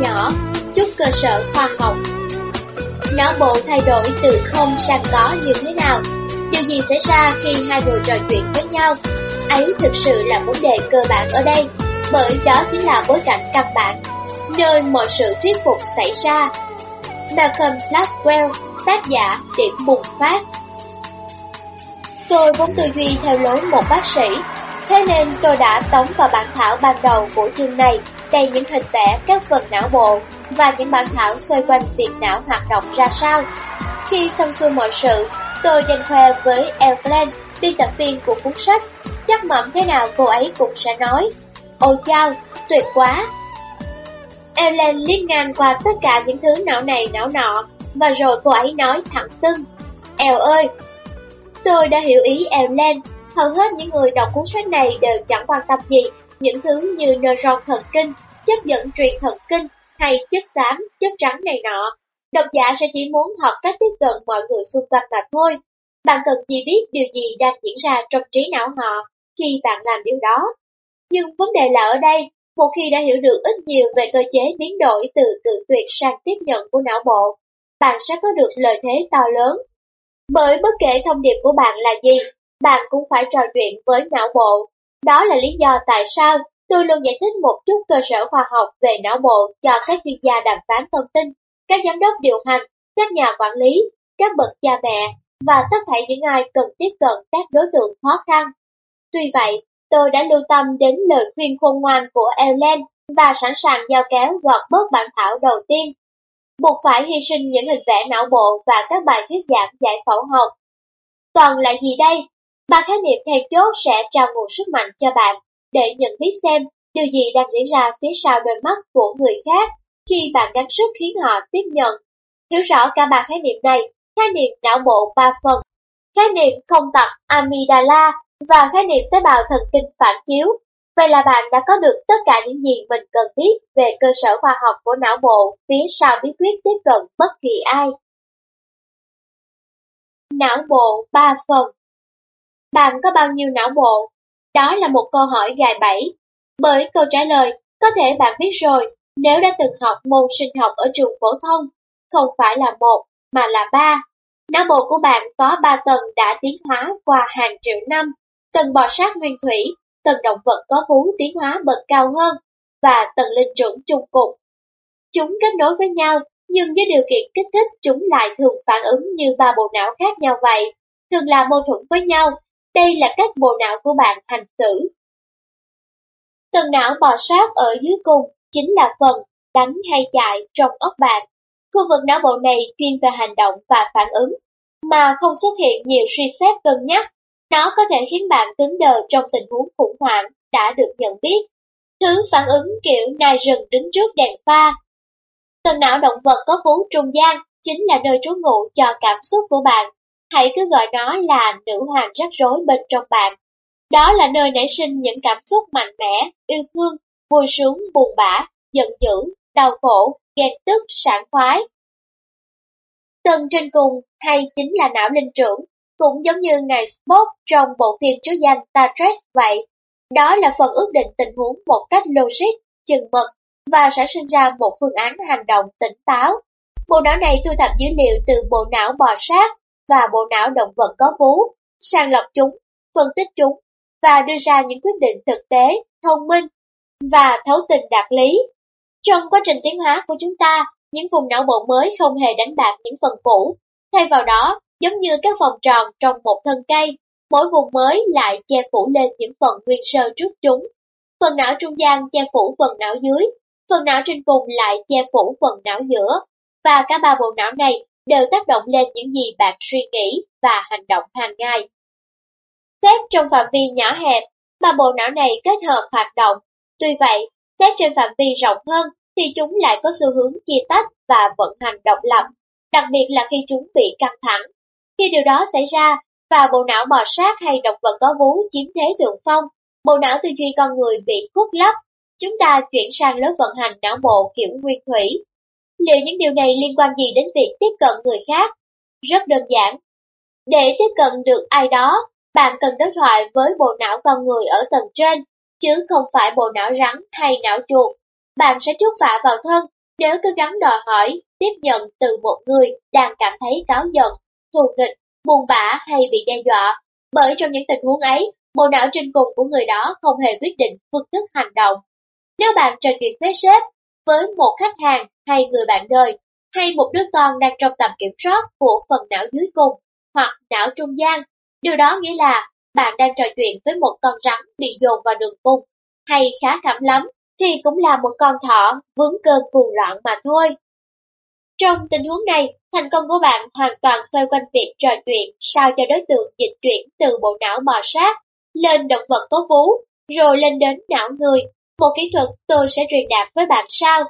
nhỏ, chút cơ sở khoa học. Não bộ thay đổi từ không sang có như thế nào? Điều gì xảy ra khi hai người trò chuyện với nhau? Ấy thực sự là vấn đề cơ bản ở đây, bởi đó chính là bối cảnh căn bản, nơi mọi sự thuyết phục xảy ra. Malcolm Gladwell, tác giả Điểm bùng phát Tôi vốn tư duy theo lối một bác sĩ, thế nên tôi đã tống vào bản thảo ban đầu của chương này đầy những hình vẽ các phần não bộ và những bản thảo xoay quanh việc não hoạt động ra sao. Khi xong xuôi mọi sự, tôi dành khoe với Evelyn, biên tập viên của cuốn sách, chắc mẩm thế nào cô ấy cũng sẽ nói. Ôi chao, tuyệt quá! Evelyn liếc ngang qua tất cả những thứ não này não nọ, và rồi cô ấy nói thẳng tưng. Eo ơi, Tôi đã hiểu ý Evelyn, hầu hết những người đọc cuốn sách này đều chẳng quan tâm gì những thứ như neuron thần kinh, chất dẫn truyền thần kinh hay chất xám, chất trắng này nọ. Độc giả sẽ chỉ muốn học cách tiếp cận mọi người xung quanh mà thôi. Bạn cần chỉ biết điều gì đang diễn ra trong trí não họ khi bạn làm điều đó. Nhưng vấn đề là ở đây, một khi đã hiểu được ít nhiều về cơ chế biến đổi từ cự tuyệt sang tiếp nhận của não bộ, bạn sẽ có được lợi thế to lớn bởi bất kể thông điệp của bạn là gì, bạn cũng phải trò chuyện với não bộ. Đó là lý do tại sao tôi luôn giải thích một chút cơ sở khoa học về não bộ cho các chuyên gia đàm phán thông tin, các giám đốc điều hành, các nhà quản lý, các bậc cha mẹ và tất cả những ai cần tiếp cận các đối tượng khó khăn. Tuy vậy, tôi đã lưu tâm đến lời khuyên khôn ngoan của Ellen và sẵn sàng giao kéo gọt bớt bản thảo đầu tiên buộc phải hy sinh những hình vẽ não bộ và các bài thuyết giảng giải phẫu học. Còn là gì đây? Ba khái niệm then chốt sẽ trao nguồn sức mạnh cho bạn để nhận biết xem điều gì đang diễn ra phía sau đôi mắt của người khác khi bạn gắng sức khiến họ tiếp nhận. Hiểu rõ cả ba khái niệm này, khái niệm não bộ ba phần, khái niệm không tập amygdala và khái niệm tế bào thần kinh phản chiếu Vậy là bạn đã có được tất cả những gì mình cần biết về cơ sở khoa học của não bộ phía sau bí quyết tiếp cận bất kỳ ai. Não bộ 3 phần bạn có bao nhiêu não bộ? Đó là một câu hỏi gài bẫy. Bởi câu trả lời, có thể bạn biết rồi, nếu đã từng học môn sinh học ở trường phổ thông, không phải là một, mà là ba. Não bộ của bạn có ba tầng đã tiến hóa qua hàng triệu năm. Tầng bò sát nguyên thủy tầng động vật có vú tiến hóa bậc cao hơn và tầng linh trưởng chung cục. Chúng kết nối với nhau, nhưng với điều kiện kích thích chúng lại thường phản ứng như ba bộ não khác nhau vậy, thường là mâu thuẫn với nhau. Đây là cách bộ não của bạn hành xử. Tầng não bò sát ở dưới cùng chính là phần đánh hay chạy trong óc bạn. Khu vực não bộ này chuyên về hành động và phản ứng, mà không xuất hiện nhiều suy xét cân nhắc nó có thể khiến bạn cứng đờ trong tình huống khủng hoảng đã được nhận biết. Thứ phản ứng kiểu nai rừng đứng trước đèn pha. Tầng não động vật có vú trung gian chính là nơi trú ngụ cho cảm xúc của bạn. Hãy cứ gọi nó là nữ hoàng rắc rối bên trong bạn. Đó là nơi nảy sinh những cảm xúc mạnh mẽ, yêu thương, vui sướng, buồn bã, giận dữ, đau khổ, ghen tức, sảng khoái. Tầng trên cùng hay chính là não linh trưởng cũng giống như ngài Spock trong bộ phim chứa danh Star Trek vậy. Đó là phần ước định tình huống một cách logic, chừng mực và sẽ sinh ra một phương án hành động tỉnh táo. Bộ não này thu thập dữ liệu từ bộ não bò sát và bộ não động vật có vú, sàng lọc chúng, phân tích chúng và đưa ra những quyết định thực tế, thông minh và thấu tình đạt lý. Trong quá trình tiến hóa của chúng ta, những vùng não bộ mới không hề đánh bạc những phần cũ. Thay vào đó, giống như các vòng tròn trong một thân cây, mỗi vùng mới lại che phủ lên những phần nguyên sơ trước chúng. Phần não trung gian che phủ phần não dưới, phần não trên cùng lại che phủ phần não giữa, và cả ba bộ não này đều tác động lên những gì bạn suy nghĩ và hành động hàng ngày. Xét trong phạm vi nhỏ hẹp, mà bộ não này kết hợp hoạt động. Tuy vậy, xét trên phạm vi rộng hơn thì chúng lại có xu hướng chia tách và vận hành độc lập, đặc biệt là khi chúng bị căng thẳng. Khi điều đó xảy ra, và bộ não bò sát hay động vật có vú chiếm thế thượng phong, bộ não tư duy con người bị khuất lấp, chúng ta chuyển sang lối vận hành não bộ kiểu nguyên thủy. Liệu những điều này liên quan gì đến việc tiếp cận người khác? Rất đơn giản. Để tiếp cận được ai đó, bạn cần đối thoại với bộ não con người ở tầng trên, chứ không phải bộ não rắn hay não chuột. Bạn sẽ chốt vạ vào thân Nếu cứ gắng đòi hỏi, tiếp nhận từ một người đang cảm thấy cáo giận, thù nghịch, buồn bã hay bị đe dọa, bởi trong những tình huống ấy, bộ não trên cùng của người đó không hề quyết định phương thức hành động. Nếu bạn trò chuyện với sếp, với một khách hàng hay người bạn đời, hay một đứa con đang trong tầm kiểm soát của phần não dưới cùng hoặc não trung gian, điều đó nghĩa là bạn đang trò chuyện với một con rắn bị dồn vào đường cung, hay khá khẩm lắm thì cũng là một con thỏ vướng cơn cuồng loạn mà thôi. Trong tình huống này, thành công của bạn hoàn toàn xoay quanh việc trò chuyện sao cho đối tượng dịch chuyển từ bộ não bò sát lên động vật có vú, rồi lên đến não người. Một kỹ thuật tôi sẽ truyền đạt với bạn sau.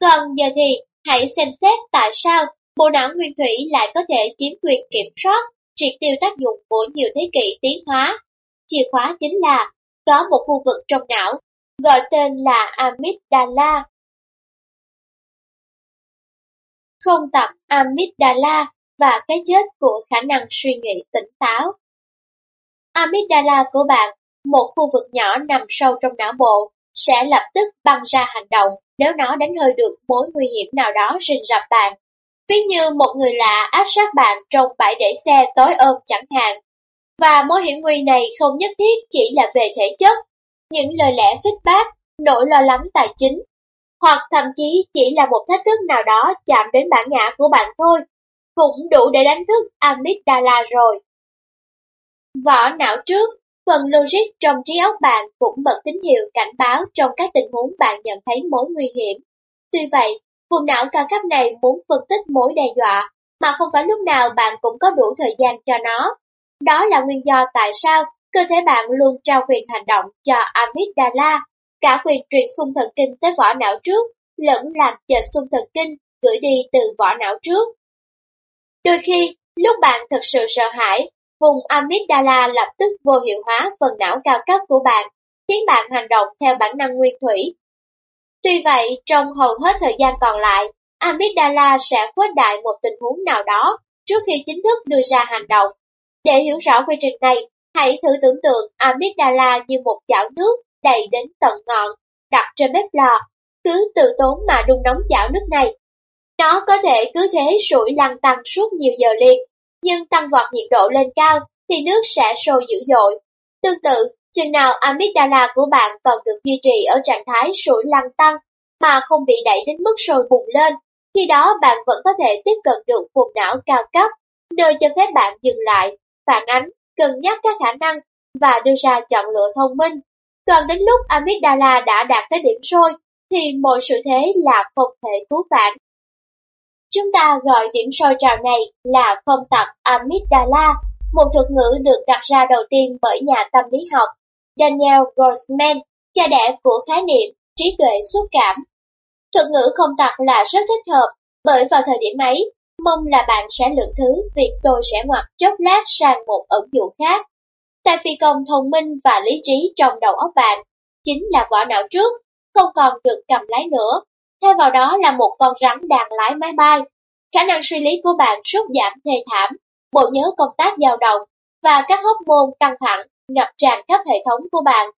Còn giờ thì, hãy xem xét tại sao bộ não nguyên thủy lại có thể chiếm quyền kiểm soát, triệt tiêu tác dụng của nhiều thế kỷ tiến hóa. Chìa khóa chính là có một khu vực trong não, gọi tên là amygdala. Không tập amygdala và cái chết của khả năng suy nghĩ tỉnh táo. Amygdala của bạn, một khu vực nhỏ nằm sâu trong não bộ, sẽ lập tức băng ra hành động nếu nó đánh hơi được mối nguy hiểm nào đó rình rập bạn. Ví như một người lạ áp sát bạn trong bãi để xe tối ôm chẳng hạn. Và mối hiểm nguy này không nhất thiết chỉ là về thể chất, những lời lẽ khích bác, nỗi lo lắng tài chính, hoặc thậm chí chỉ là một thách thức nào đó chạm đến bản ngã của bạn thôi, cũng đủ để đánh thức amygdala rồi. Vỏ não trước, phần logic trong trí óc bạn cũng bật tín hiệu cảnh báo trong các tình huống bạn nhận thấy mối nguy hiểm. Tuy vậy, vùng não cao cấp này muốn phân tích mối đe dọa, mà không phải lúc nào bạn cũng có đủ thời gian cho nó. Đó là nguyên do tại sao cơ thể bạn luôn trao quyền hành động cho amygdala, cả quyền truyền xung thần kinh tới vỏ não trước, lẫn làm chệch xung thần kinh gửi đi từ vỏ não trước. Đôi khi, lúc bạn thật sự sợ hãi, Vùng amygdala lập tức vô hiệu hóa phần não cao cấp của bạn, khiến bạn hành động theo bản năng nguyên thủy. Tuy vậy, trong hầu hết thời gian còn lại, amygdala sẽ khuếch đại một tình huống nào đó trước khi chính thức đưa ra hành động. Để hiểu rõ quy trình này, hãy thử tưởng tượng amygdala như một chảo nước đầy đến tận ngọn, đặt trên bếp lò, cứ tự tốn mà đun nóng chảo nước này. Nó có thể cứ thế sủi lăn tăng suốt nhiều giờ liền, nhưng tăng vọt nhiệt độ lên cao thì nước sẽ sôi dữ dội. Tương tự, chừng nào amygdala của bạn còn được duy trì ở trạng thái sủi lăn tăng mà không bị đẩy đến mức sôi bùng lên, khi đó bạn vẫn có thể tiếp cận được vùng não cao cấp, nơi cho phép bạn dừng lại, phản ánh, cân nhắc các khả năng và đưa ra chọn lựa thông minh. Còn đến lúc amygdala đã đạt tới điểm sôi, thì mọi sự thế là không thể cứu vãn. Chúng ta gọi điểm sôi trào này là không tập amygdala, một thuật ngữ được đặt ra đầu tiên bởi nhà tâm lý học Daniel Grossman, cha đẻ của khái niệm trí tuệ xúc cảm. Thuật ngữ không tập là rất thích hợp, bởi vào thời điểm ấy, mong là bạn sẽ lượng thứ việc tôi sẽ ngoặt chốc lát sang một ẩn dụ khác. Tại phi công thông minh và lý trí trong đầu óc bạn, chính là vỏ não trước, không còn được cầm lái nữa, Thay vào đó là một con rắn đang lái máy bay. Khả năng suy lý của bạn sút giảm thê thảm, bộ nhớ công tác dao động và các hóc môn căng thẳng ngập tràn khắp hệ thống của bạn.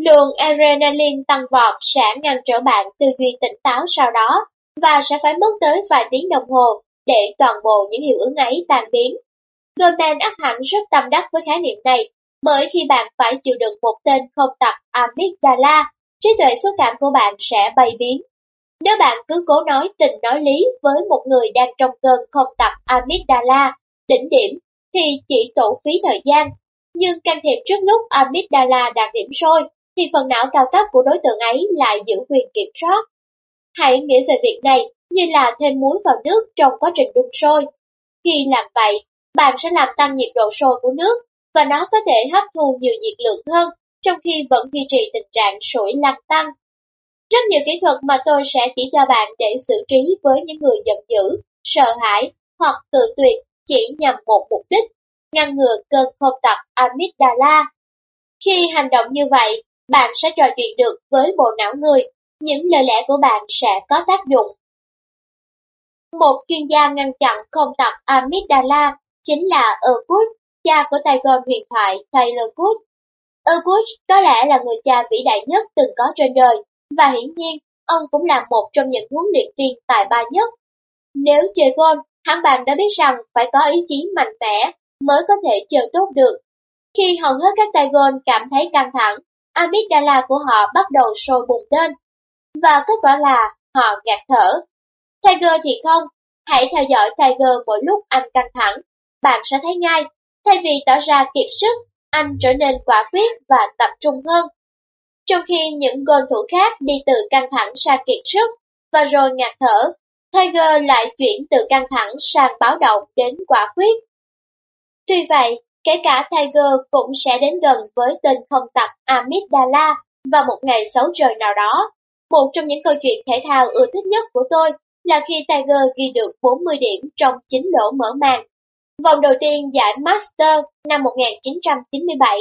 Lượng adrenaline tăng vọt sẽ ngăn trở bạn tư duy tỉnh táo sau đó và sẽ phải mất tới vài tiếng đồng hồ để toàn bộ những hiệu ứng ấy tan biến. Goldman ác hẳn rất tâm đắc với khái niệm này bởi khi bạn phải chịu đựng một tên không tập amygdala trí tuệ xúc cảm của bạn sẽ bay biến. Nếu bạn cứ cố nói tình nói lý với một người đang trong cơn không tập amygdala, đỉnh điểm, thì chỉ tổ phí thời gian. Nhưng can thiệp trước lúc amygdala đạt điểm sôi, thì phần não cao cấp của đối tượng ấy lại giữ quyền kiểm soát. Hãy nghĩ về việc này như là thêm muối vào nước trong quá trình đun sôi. Khi làm vậy, bạn sẽ làm tăng nhiệt độ sôi của nước và nó có thể hấp thu nhiều nhiệt lượng hơn trong khi vẫn duy trì tình trạng sủi lăn tăng. Rất nhiều kỹ thuật mà tôi sẽ chỉ cho bạn để xử trí với những người giận dữ, sợ hãi hoặc tự tuyệt chỉ nhằm một mục đích, ngăn ngừa cơn không tập amygdala. Khi hành động như vậy, bạn sẽ trò chuyện được với bộ não người, những lời lẽ của bạn sẽ có tác dụng. Một chuyên gia ngăn chặn không tập amygdala chính là Erwood, cha của tay gòn huyền thoại Taylor Good. Elwood có lẽ là người cha vĩ đại nhất từng có trên đời, và hiển nhiên, ông cũng là một trong những huấn luyện viên tài ba nhất. Nếu chơi golf, hẳn bạn đã biết rằng phải có ý chí mạnh mẽ mới có thể chơi tốt được. Khi hầu hết các tay golf cảm thấy căng thẳng, amygdala của họ bắt đầu sôi bùng lên. Và kết quả là họ ngạt thở. Tiger thì không, hãy theo dõi Tiger mỗi lúc anh căng thẳng. Bạn sẽ thấy ngay, thay vì tỏ ra kiệt sức, anh trở nên quả quyết và tập trung hơn. Trong khi những gôn thủ khác đi từ căng thẳng sang kiệt sức, và rồi ngạt thở, Tiger lại chuyển từ căng thẳng sang báo động đến quả quyết. Tuy vậy, kể cả Tiger cũng sẽ đến gần với tên không tập Amidala vào một ngày xấu trời nào đó. Một trong những câu chuyện thể thao ưa thích nhất của tôi là khi Tiger ghi được 40 điểm trong 9 lỗ mở màn. Vòng đầu tiên giải Master năm 1997,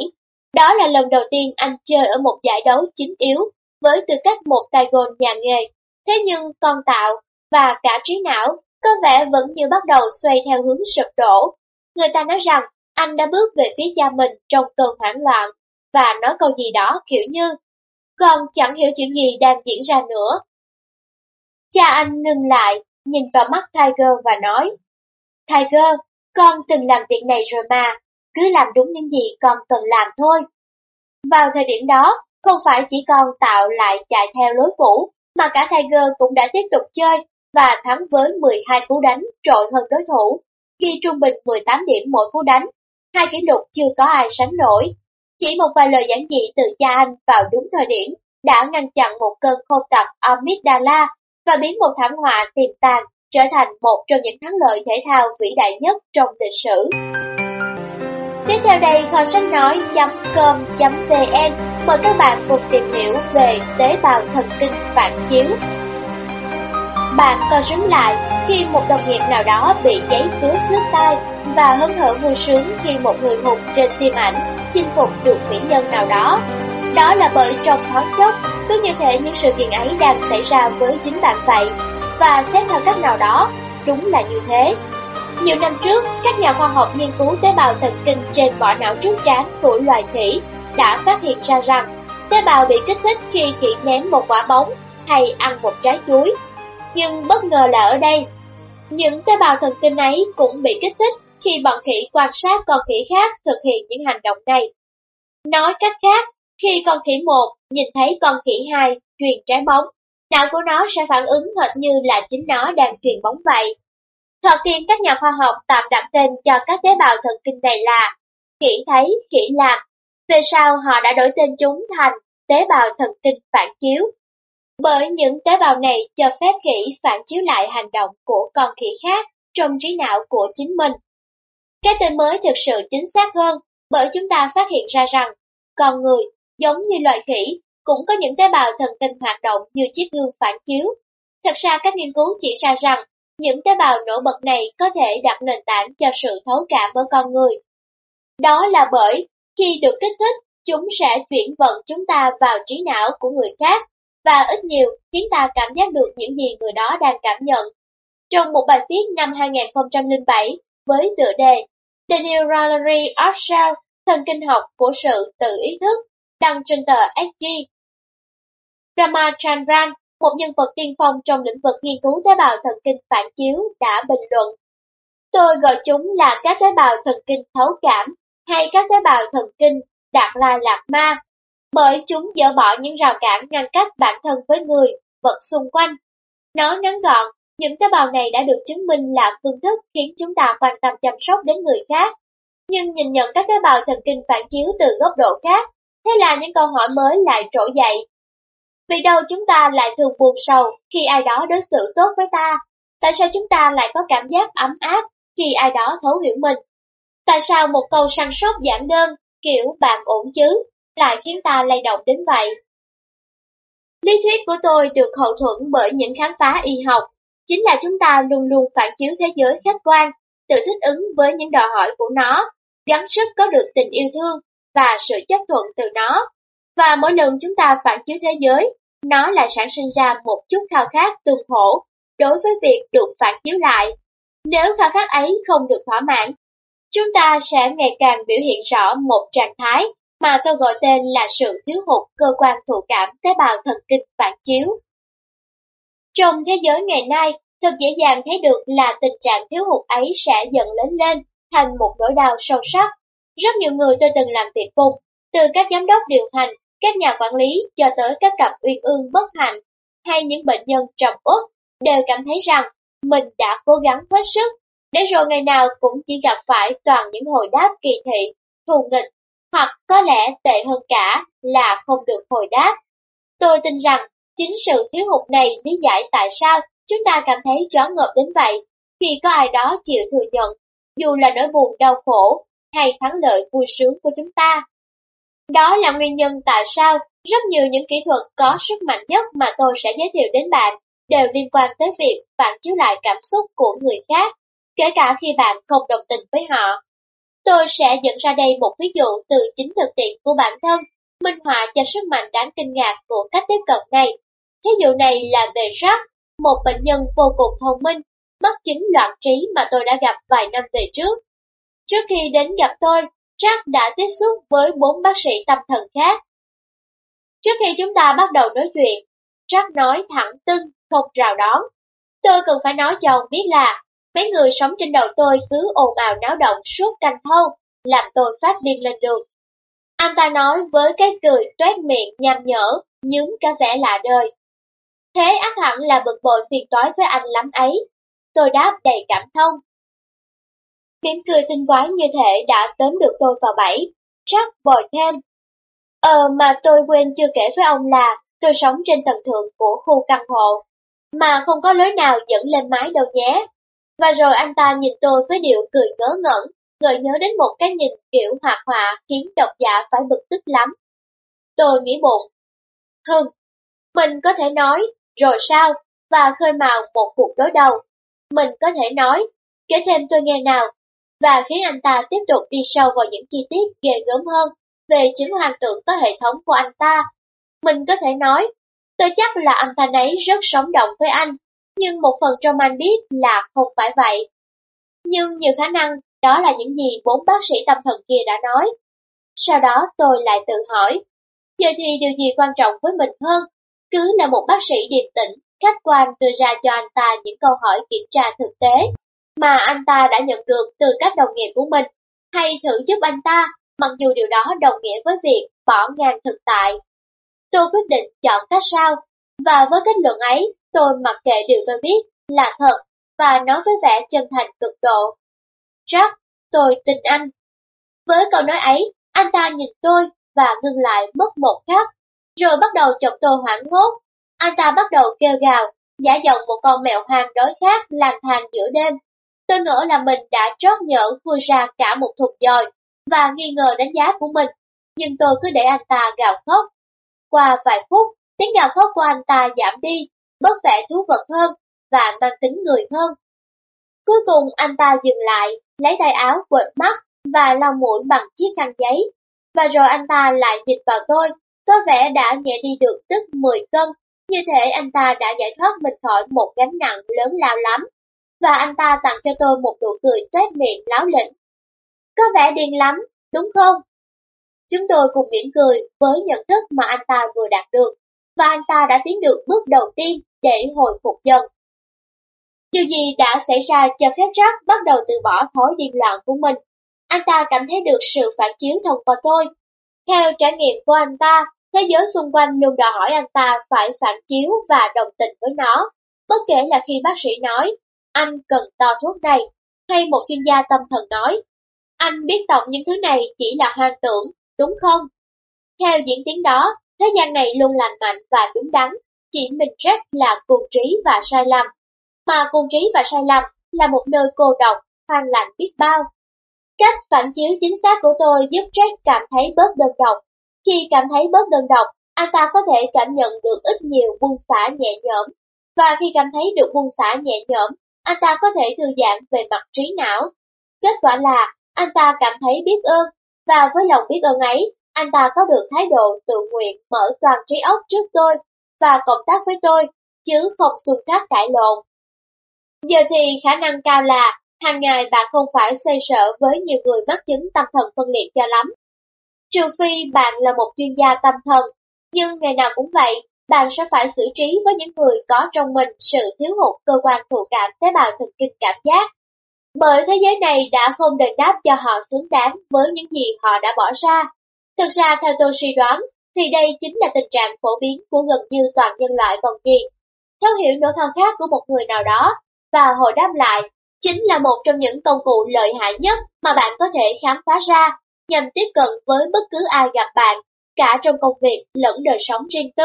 đó là lần đầu tiên anh chơi ở một giải đấu chính yếu với tư cách một tay gôn nhà nghề. Thế nhưng con tạo và cả trí não có vẻ vẫn như bắt đầu xoay theo hướng sụp đổ. Người ta nói rằng anh đã bước về phía cha mình trong cơn hoảng loạn và nói câu gì đó kiểu như con chẳng hiểu chuyện gì đang diễn ra nữa. Cha anh ngừng lại, nhìn vào mắt Tiger và nói Tiger, con từng làm việc này rồi mà, cứ làm đúng những gì con cần làm thôi. Vào thời điểm đó, không phải chỉ con tạo lại chạy theo lối cũ, mà cả Tiger cũng đã tiếp tục chơi và thắng với 12 cú đánh trội hơn đối thủ, ghi trung bình 18 điểm mỗi cú đánh, hai kỷ lục chưa có ai sánh nổi. Chỉ một vài lời giảng dị từ cha anh vào đúng thời điểm đã ngăn chặn một cơn khôn tật Amygdala và biến một thảm họa tiềm tàng trở thành một trong những thắng lợi thể thao vĩ đại nhất trong lịch sử. Tiếp theo đây kho sách nói.com.vn mời các bạn cùng tìm hiểu về tế bào thần kinh phản chiếu. Bạn co rúm lại khi một đồng nghiệp nào đó bị giấy cứa xước tay và hân hở vui sướng khi một người hùng trên phim ảnh chinh phục được mỹ nhân nào đó. Đó là bởi trong thoáng chốc, cứ như thể những sự kiện ấy đang xảy ra với chính bạn vậy, và xét theo cách nào đó, đúng là như thế. Nhiều năm trước, các nhà khoa học nghiên cứu tế bào thần kinh trên vỏ não trước trán của loài khỉ đã phát hiện ra rằng tế bào bị kích thích khi khỉ ném một quả bóng hay ăn một trái chuối. Nhưng bất ngờ là ở đây, những tế bào thần kinh ấy cũng bị kích thích khi bọn khỉ quan sát con khỉ khác thực hiện những hành động này. Nói cách khác, khi con khỉ một nhìn thấy con khỉ hai truyền trái bóng, não của nó sẽ phản ứng hệt như là chính nó đang truyền bóng vậy. Thoạt tiên các nhà khoa học tạm đặt tên cho các tế bào thần kinh này là khỉ thấy, khỉ làm. Về sau họ đã đổi tên chúng thành tế bào thần kinh phản chiếu. Bởi những tế bào này cho phép khỉ phản chiếu lại hành động của con khỉ khác trong trí não của chính mình. Cái tên mới thực sự chính xác hơn bởi chúng ta phát hiện ra rằng con người, giống như loài khỉ, cũng có những tế bào thần kinh hoạt động như chiếc gương phản chiếu. Thật ra các nghiên cứu chỉ ra rằng những tế bào nổi bật này có thể đặt nền tảng cho sự thấu cảm với con người. Đó là bởi khi được kích thích, chúng sẽ chuyển vận chúng ta vào trí não của người khác và ít nhiều khiến ta cảm giác được những gì người đó đang cảm nhận. Trong một bài viết năm 2007 với tựa đề The Neurology of Self, thần kinh học của sự tự ý thức, đăng trên tờ SG. Ramachandran, một nhân vật tiên phong trong lĩnh vực nghiên cứu tế bào thần kinh phản chiếu, đã bình luận. Tôi gọi chúng là các tế bào thần kinh thấu cảm hay các tế bào thần kinh đạt lai lạc ma, bởi chúng dỡ bỏ những rào cản ngăn cách bản thân với người, vật xung quanh. Nói ngắn gọn, những tế bào này đã được chứng minh là phương thức khiến chúng ta quan tâm chăm sóc đến người khác. Nhưng nhìn nhận các tế bào thần kinh phản chiếu từ góc độ khác, thế là những câu hỏi mới lại trỗi dậy. Vì đâu chúng ta lại thường buồn sầu khi ai đó đối xử tốt với ta? Tại sao chúng ta lại có cảm giác ấm áp khi ai đó thấu hiểu mình? Tại sao một câu săn sóc giản đơn, kiểu bạn ổn chứ, lại khiến ta lay động đến vậy? Lý thuyết của tôi được hậu thuẫn bởi những khám phá y học, chính là chúng ta luôn luôn phản chiếu thế giới khách quan, tự thích ứng với những đòi hỏi của nó, gắng sức có được tình yêu thương và sự chấp thuận từ nó. Và mỗi lần chúng ta phản chiếu thế giới, nó lại sản sinh ra một chút khao khát tương hỗ đối với việc được phản chiếu lại. Nếu khao khát ấy không được thỏa mãn, chúng ta sẽ ngày càng biểu hiện rõ một trạng thái mà tôi gọi tên là sự thiếu hụt cơ quan thụ cảm tế bào thần kinh phản chiếu. Trong thế giới ngày nay, thật dễ dàng thấy được là tình trạng thiếu hụt ấy sẽ dần lớn lên thành một nỗi đau sâu sắc. Rất nhiều người tôi từng làm việc cùng, từ các giám đốc điều hành, các nhà quản lý cho tới các cặp uyên ương bất hạnh hay những bệnh nhân trầm uất đều cảm thấy rằng mình đã cố gắng hết sức, để rồi ngày nào cũng chỉ gặp phải toàn những hồi đáp kỳ thị, thù nghịch, hoặc có lẽ tệ hơn cả là không được hồi đáp. Tôi tin rằng chính sự thiếu hụt này lý giải tại sao chúng ta cảm thấy choáng ngợp đến vậy khi có ai đó chịu thừa nhận, dù là nỗi buồn đau khổ hay thắng lợi vui sướng của chúng ta. Đó là nguyên nhân tại sao rất nhiều những kỹ thuật có sức mạnh nhất mà tôi sẽ giới thiệu đến bạn đều liên quan tới việc phản chiếu lại cảm xúc của người khác, kể cả khi bạn không đồng tình với họ. Tôi sẽ dẫn ra đây một ví dụ từ chính thực tiễn của bản thân, minh họa cho sức mạnh đáng kinh ngạc của cách tiếp cận này. Thí dụ này là về Jack, một bệnh nhân vô cùng thông minh, mắc chứng loạn trí mà tôi đã gặp vài năm về trước. Trước khi đến gặp tôi, Jack đã tiếp xúc với bốn bác sĩ tâm thần khác. Trước khi chúng ta bắt đầu nói chuyện, Jack nói thẳng tưng, không rào đón. Tôi cần phải nói cho ông biết là, mấy người sống trên đầu tôi cứ ồn ào náo động suốt canh thâu, làm tôi phát điên lên được. Anh ta nói với cái cười toét miệng nham nhở, nhúm cả vẻ lạ đời. Thế ác hẳn là bực bội phiền toái với anh lắm ấy. Tôi đáp đầy cảm thông. Mỉm cười tinh quái như thể đã tóm được tôi vào bẫy, Jack bồi thêm. Ờ mà tôi quên chưa kể với ông là tôi sống trên tầng thượng của khu căn hộ, mà không có lối nào dẫn lên mái đâu nhé. Và rồi anh ta nhìn tôi với điệu cười ngớ ngẩn, gợi nhớ đến một cái nhìn kiểu hoạt họa khiến độc giả phải bực tức lắm. Tôi nghĩ bụng, hừm, mình có thể nói, rồi sao, và khơi mào một cuộc đối đầu. Mình có thể nói, kể thêm tôi nghe nào, và khiến anh ta tiếp tục đi sâu vào những chi tiết ghê gớm hơn về chứng hoàn tượng có hệ thống của anh ta. Mình có thể nói, tôi chắc là âm thanh ấy rất sống động với anh, nhưng một phần trong anh biết là không phải vậy. Nhưng nhiều khả năng đó là những gì bốn bác sĩ tâm thần kia đã nói. Sau đó tôi lại tự hỏi, giờ thì điều gì quan trọng với mình hơn? Cứ là một bác sĩ điềm tĩnh, khách quan đưa ra cho anh ta những câu hỏi kiểm tra thực tế mà anh ta đã nhận được từ các đồng nghiệp của mình, hay thử giúp anh ta, mặc dù điều đó đồng nghĩa với việc bỏ ngang thực tại. Tôi quyết định chọn cách sau, và với kết luận ấy, tôi mặc kệ điều tôi biết là thật và nói với vẻ chân thành cực độ. Jack, tôi tin anh. Với câu nói ấy, anh ta nhìn tôi và ngưng lại mất một khắc, rồi bắt đầu chọc tôi hoảng hốt. Anh ta bắt đầu kêu gào, giả giọng một con mèo hoang đói khát lang thang giữa đêm. Tôi ngỡ là mình đã trót nhỡ vừa ra cả một thùng dòi và nghi ngờ đánh giá của mình, nhưng tôi cứ để anh ta gào khóc. Qua vài phút, tiếng gào khóc của anh ta giảm đi, bớt vẻ thú vật hơn và mang tính người hơn. Cuối cùng anh ta dừng lại, lấy tay áo quệt mắt và lau mũi bằng chiếc khăn giấy. Và rồi anh ta lại nhìn vào tôi, có vẻ đã nhẹ đi được tức 10 cân, như thể anh ta đã giải thoát mình khỏi một gánh nặng lớn lao lắm và anh ta tặng cho tôi một nụ cười toét miệng láo lĩnh. Có vẻ điên lắm, đúng không? Chúng tôi cùng mỉm cười với nhận thức mà anh ta vừa đạt được, và anh ta đã tiến được bước đầu tiên để hồi phục dần. Điều gì đã xảy ra cho phép Jack bắt đầu từ bỏ thói điên loạn của mình? Anh ta cảm thấy được sự phản chiếu thông qua tôi. Theo trải nghiệm của anh ta, thế giới xung quanh luôn đòi hỏi anh ta phải phản chiếu và đồng tình với nó, bất kể là khi bác sĩ nói anh cần to thuốc này, hay một chuyên gia tâm thần nói, anh biết tổng những thứ này chỉ là hoang tưởng, đúng không? Theo diễn tiến đó, thế gian này luôn lành mạnh và đúng đắn, chỉ mình Jack là cuồng trí và sai lầm. Mà cuồng trí và sai lầm là một nơi cô độc, hoang lạnh biết bao. Cách phản chiếu chính xác của tôi giúp Jack cảm thấy bớt đơn độc. Khi cảm thấy bớt đơn độc, anh ta có thể cảm nhận được ít nhiều buông xả nhẹ nhõm. Và khi cảm thấy được buông xả nhẹ nhõm, anh ta có thể thư giãn về mặt trí não. Kết quả là anh ta cảm thấy biết ơn, và với lòng biết ơn ấy, anh ta có được thái độ tự nguyện mở toàn trí óc trước tôi và cộng tác với tôi, chứ không xung khắc cãi lộn. Giờ thì khả năng cao là hàng ngày bạn không phải xoay sở với nhiều người mắc chứng tâm thần phân liệt cho lắm. Trừ phi bạn là một chuyên gia tâm thần, nhưng ngày nào cũng vậy, bạn sẽ phải xử trí với những người có trong mình sự thiếu hụt cơ quan thụ cảm tế bào thần kinh cảm giác. Bởi thế giới này đã không đền đáp cho họ xứng đáng với những gì họ đã bỏ ra. Thực ra theo tôi suy đoán, thì đây chính là tình trạng phổ biến của gần như toàn nhân loại vòng kỳ. Thấu hiểu nỗi khao khát của một người nào đó và hồi đáp lại chính là một trong những công cụ lợi hại nhất mà bạn có thể khám phá ra nhằm tiếp cận với bất cứ ai gặp bạn, cả trong công việc lẫn đời sống riêng tư.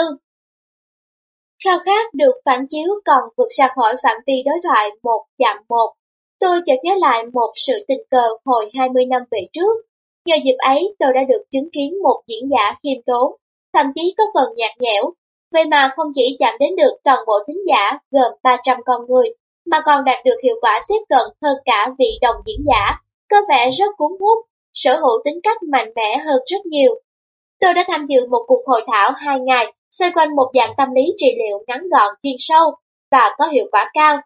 Khao khát được phản chiếu còn vượt ra khỏi phạm vi đối thoại một chạm một. Tôi chợt nhớ lại một sự tình cờ hồi 20 năm về trước. Nhờ dịp ấy tôi đã được chứng kiến một diễn giả khiêm tốn, thậm chí có phần nhạt nhẽo. Vậy mà không chỉ chạm đến được toàn bộ thính giả gồm 300 con người, mà còn đạt được hiệu quả tiếp cận hơn cả vị đồng diễn giả, có vẻ rất cuốn hút, sở hữu tính cách mạnh mẽ hơn rất nhiều. Tôi đã tham dự một cuộc hội thảo hai ngày xoay quanh một dạng tâm lý trị liệu ngắn gọn chuyên sâu và có hiệu quả cao.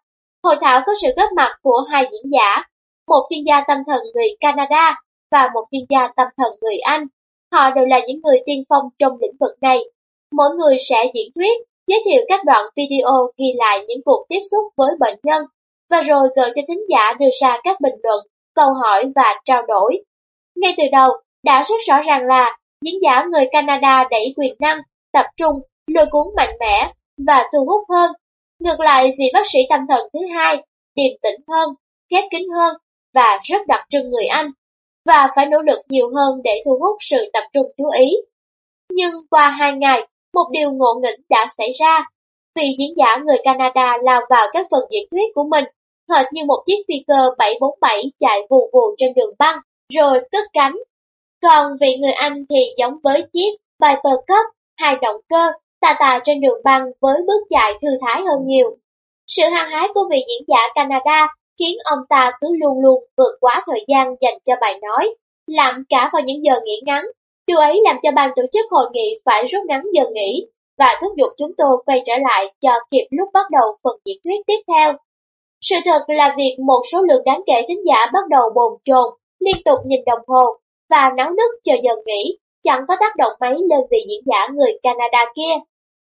Hội thảo có sự góp mặt của hai diễn giả, một chuyên gia tâm thần người Canada và một chuyên gia tâm thần người Anh. Họ đều là những người tiên phong trong lĩnh vực này. Mỗi người sẽ diễn thuyết, giới thiệu các đoạn video ghi lại những cuộc tiếp xúc với bệnh nhân, và rồi gợi cho thính giả đưa ra các bình luận, câu hỏi và trao đổi. Ngay từ đầu, đã rất rõ ràng là diễn giả người Canada đẩy quyền năng, tập trung, lôi cuốn mạnh mẽ và thu hút hơn. Ngược lại vị bác sĩ tâm thần thứ hai, điềm tĩnh hơn, khép kín hơn và rất đặc trưng người Anh, và phải nỗ lực nhiều hơn để thu hút sự tập trung chú ý. Nhưng qua hai ngày, một điều ngộ nghĩnh đã xảy ra. Vị diễn giả người Canada lao vào các phần diễn thuyết của mình, hệt như một chiếc phi cơ 747 chạy vù vù trên đường băng, rồi cất cánh. Còn vị người Anh thì giống với chiếc Piper Cup, hai động cơ, tà tà trên đường băng với bước chạy thư thái hơn nhiều. Sự hăng hái của vị diễn giả Canada khiến ông ta cứ luôn luôn vượt quá thời gian dành cho bài nói, làm cả vào những giờ nghỉ ngắn. Điều ấy làm cho ban tổ chức hội nghị phải rút ngắn giờ nghỉ và thúc giục chúng tôi quay trở lại cho kịp lúc bắt đầu phần diễn thuyết tiếp theo. Sự thật là việc một số lượng đáng kể thính giả bắt đầu bồn chồn, liên tục nhìn đồng hồ và náo nức chờ giờ nghỉ, chẳng có tác động mấy lên vị diễn giả người Canada kia.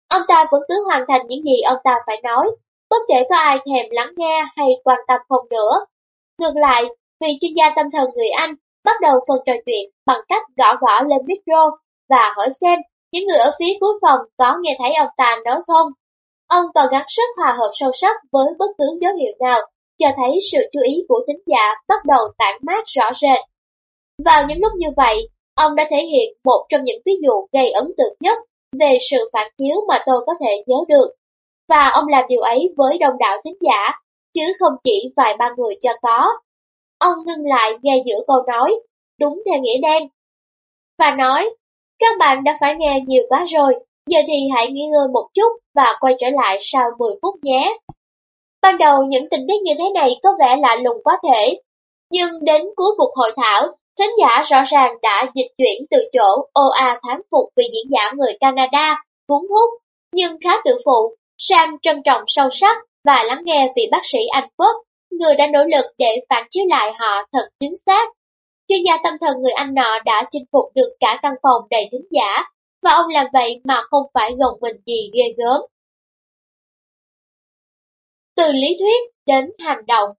Ông ta vẫn cứ hoàn thành những gì ông ta phải nói, bất kể có ai thèm lắng nghe hay quan tâm không nữa. Ngược lại, vị chuyên gia tâm thần người Anh bắt đầu phần trò chuyện bằng cách gõ gõ lên micro và hỏi xem những người ở phía cuối phòng có nghe thấy ông ta nói không. Ông còn gắng sức hòa hợp sâu sắc với bất cứ dấu hiệu nào, cho thấy sự chú ý của thính giả bắt đầu tản mát rõ rệt. Vào những lúc như vậy, ông đã thể hiện một trong những ví dụ gây ấn tượng nhất về sự phản chiếu mà tôi có thể nhớ được. Và ông làm điều ấy với đông đảo thính giả, chứ không chỉ vài ba người cho có. Ông ngưng lại ngay giữa câu nói, đúng theo nghĩa đen. Và nói, các bạn đã phải nghe nhiều quá rồi, giờ thì hãy nghỉ ngơi một chút và quay trở lại sau 10 phút nhé. Ban đầu những tình tiết như thế này có vẻ lạ lùng quá thể, nhưng đến cuối cuộc hội thảo, thính giả rõ ràng đã dịch chuyển từ chỗ OA thán phục vì diễn giả người Canada, cuốn hút, nhưng khá tự phụ, sang trân trọng sâu sắc và lắng nghe vị bác sĩ Anh Quốc, người đã nỗ lực để phản chiếu lại họ thật chính xác. Chuyên gia tâm thần người Anh nọ đã chinh phục được cả căn phòng đầy thính giả, và ông làm vậy mà không phải gồng mình gì ghê gớm. Từ lý thuyết đến hành động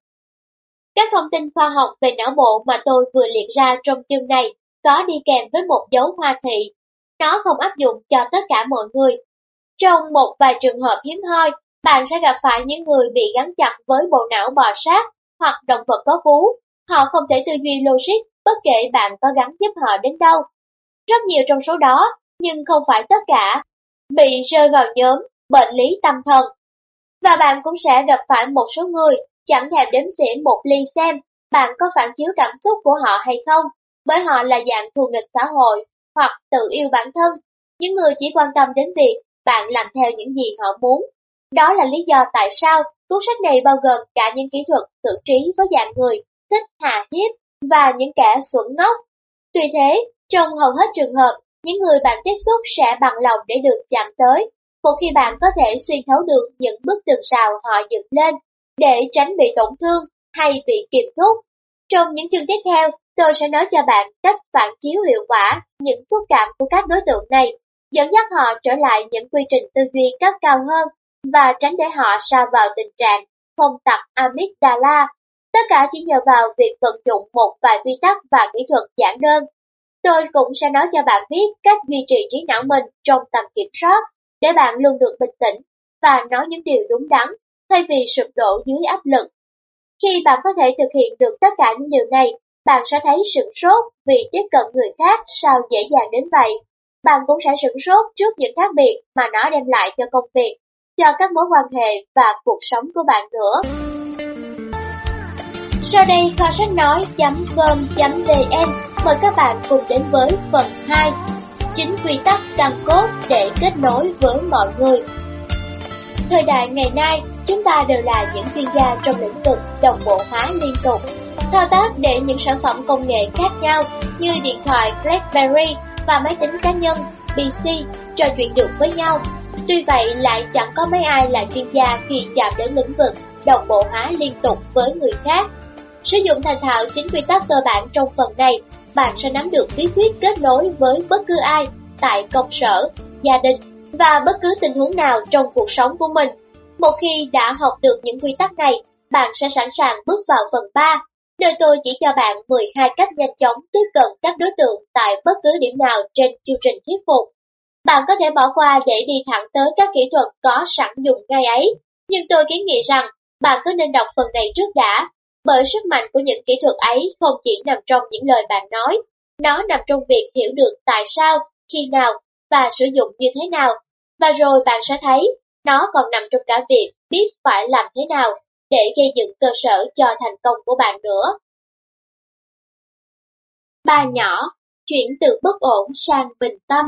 các thông tin khoa học về não bộ mà tôi vừa liệt ra trong chương này có đi kèm với một dấu hoa thị. Nó không áp dụng cho tất cả mọi người. Trong một vài trường hợp hiếm hoi, bạn sẽ gặp phải những người bị gắn chặt với bộ não bò sát hoặc động vật có vú. Họ không thể tư duy logic bất kể bạn có gắn giúp họ đến đâu. Rất nhiều trong số đó, nhưng không phải tất cả, bị rơi vào nhóm bệnh lý tâm thần. Và bạn cũng sẽ gặp phải một số người chẳng thèm đếm xỉa một ly xem bạn có phản chiếu cảm xúc của họ hay không, bởi họ là dạng thù nghịch xã hội hoặc tự yêu bản thân. Những người chỉ quan tâm đến việc bạn làm theo những gì họ muốn. Đó là lý do tại sao cuốn sách này bao gồm cả những kỹ thuật xử trí với dạng người thích hạ hiếp và những kẻ xuẩn ngốc. Tuy thế, trong hầu hết trường hợp, những người bạn tiếp xúc sẽ bằng lòng để được chạm tới, một khi bạn có thể xuyên thấu được những bức tường rào họ dựng lên, để tránh bị tổn thương hay bị kiềm thúc. Trong những chương tiếp theo, tôi sẽ nói cho bạn cách phản chiếu hiệu quả những xúc cảm của các đối tượng này, dẫn dắt họ trở lại những quy trình tư duy cấp cao hơn và tránh để họ sa vào tình trạng không tặc amygdala. Tất cả chỉ nhờ vào việc vận dụng một vài quy tắc và kỹ thuật giản đơn. Tôi cũng sẽ nói cho bạn biết cách duy trì trí não mình trong tầm kiểm soát để bạn luôn được bình tĩnh và nói những điều đúng đắn thay vì sụp đổ dưới áp lực. Khi bạn có thể thực hiện được tất cả những điều này, bạn sẽ thấy sửng sốt vì tiếp cận người khác sao dễ dàng đến vậy. Bạn cũng sẽ sửng sốt trước những khác biệt mà nó đem lại cho công việc, cho các mối quan hệ và cuộc sống của bạn nữa. Sau đây kho sách nói.com.vn mời các bạn cùng đến với phần 2 Chính quy tắc căn cốt để kết nối với mọi người Thời đại ngày nay, chúng ta đều là những chuyên gia trong lĩnh vực đồng bộ hóa liên tục Thao tác để những sản phẩm công nghệ khác nhau như điện thoại BlackBerry và máy tính cá nhân PC trò chuyện được với nhau. Tuy vậy lại chẳng có mấy ai là chuyên gia khi chạm đến lĩnh vực đồng bộ hóa liên tục với người khác. Sử dụng thành thạo chính quy tắc cơ bản trong phần này, bạn sẽ nắm được bí quyết kết nối với bất cứ ai tại công sở, gia đình và bất cứ tình huống nào trong cuộc sống của mình. Một khi đã học được những quy tắc này, bạn sẽ sẵn sàng bước vào phần 3 Nơi tôi chỉ cho bạn 12 cách nhanh chóng tiếp cận các đối tượng tại bất cứ điểm nào trên chương trình thuyết phục. Bạn có thể bỏ qua để đi thẳng tới các kỹ thuật có sẵn dùng ngay ấy, nhưng tôi kiến nghị rằng bạn cứ nên đọc phần này trước đã, bởi sức mạnh của những kỹ thuật ấy không chỉ nằm trong những lời bạn nói, nó nằm trong việc hiểu được tại sao, khi nào và sử dụng như thế nào. Và rồi bạn sẽ thấy, nó còn nằm trong cả việc biết phải làm thế nào để gây dựng cơ sở cho thành công của bạn nữa. Ba nhỏ, chuyển từ bất ổn sang bình tâm.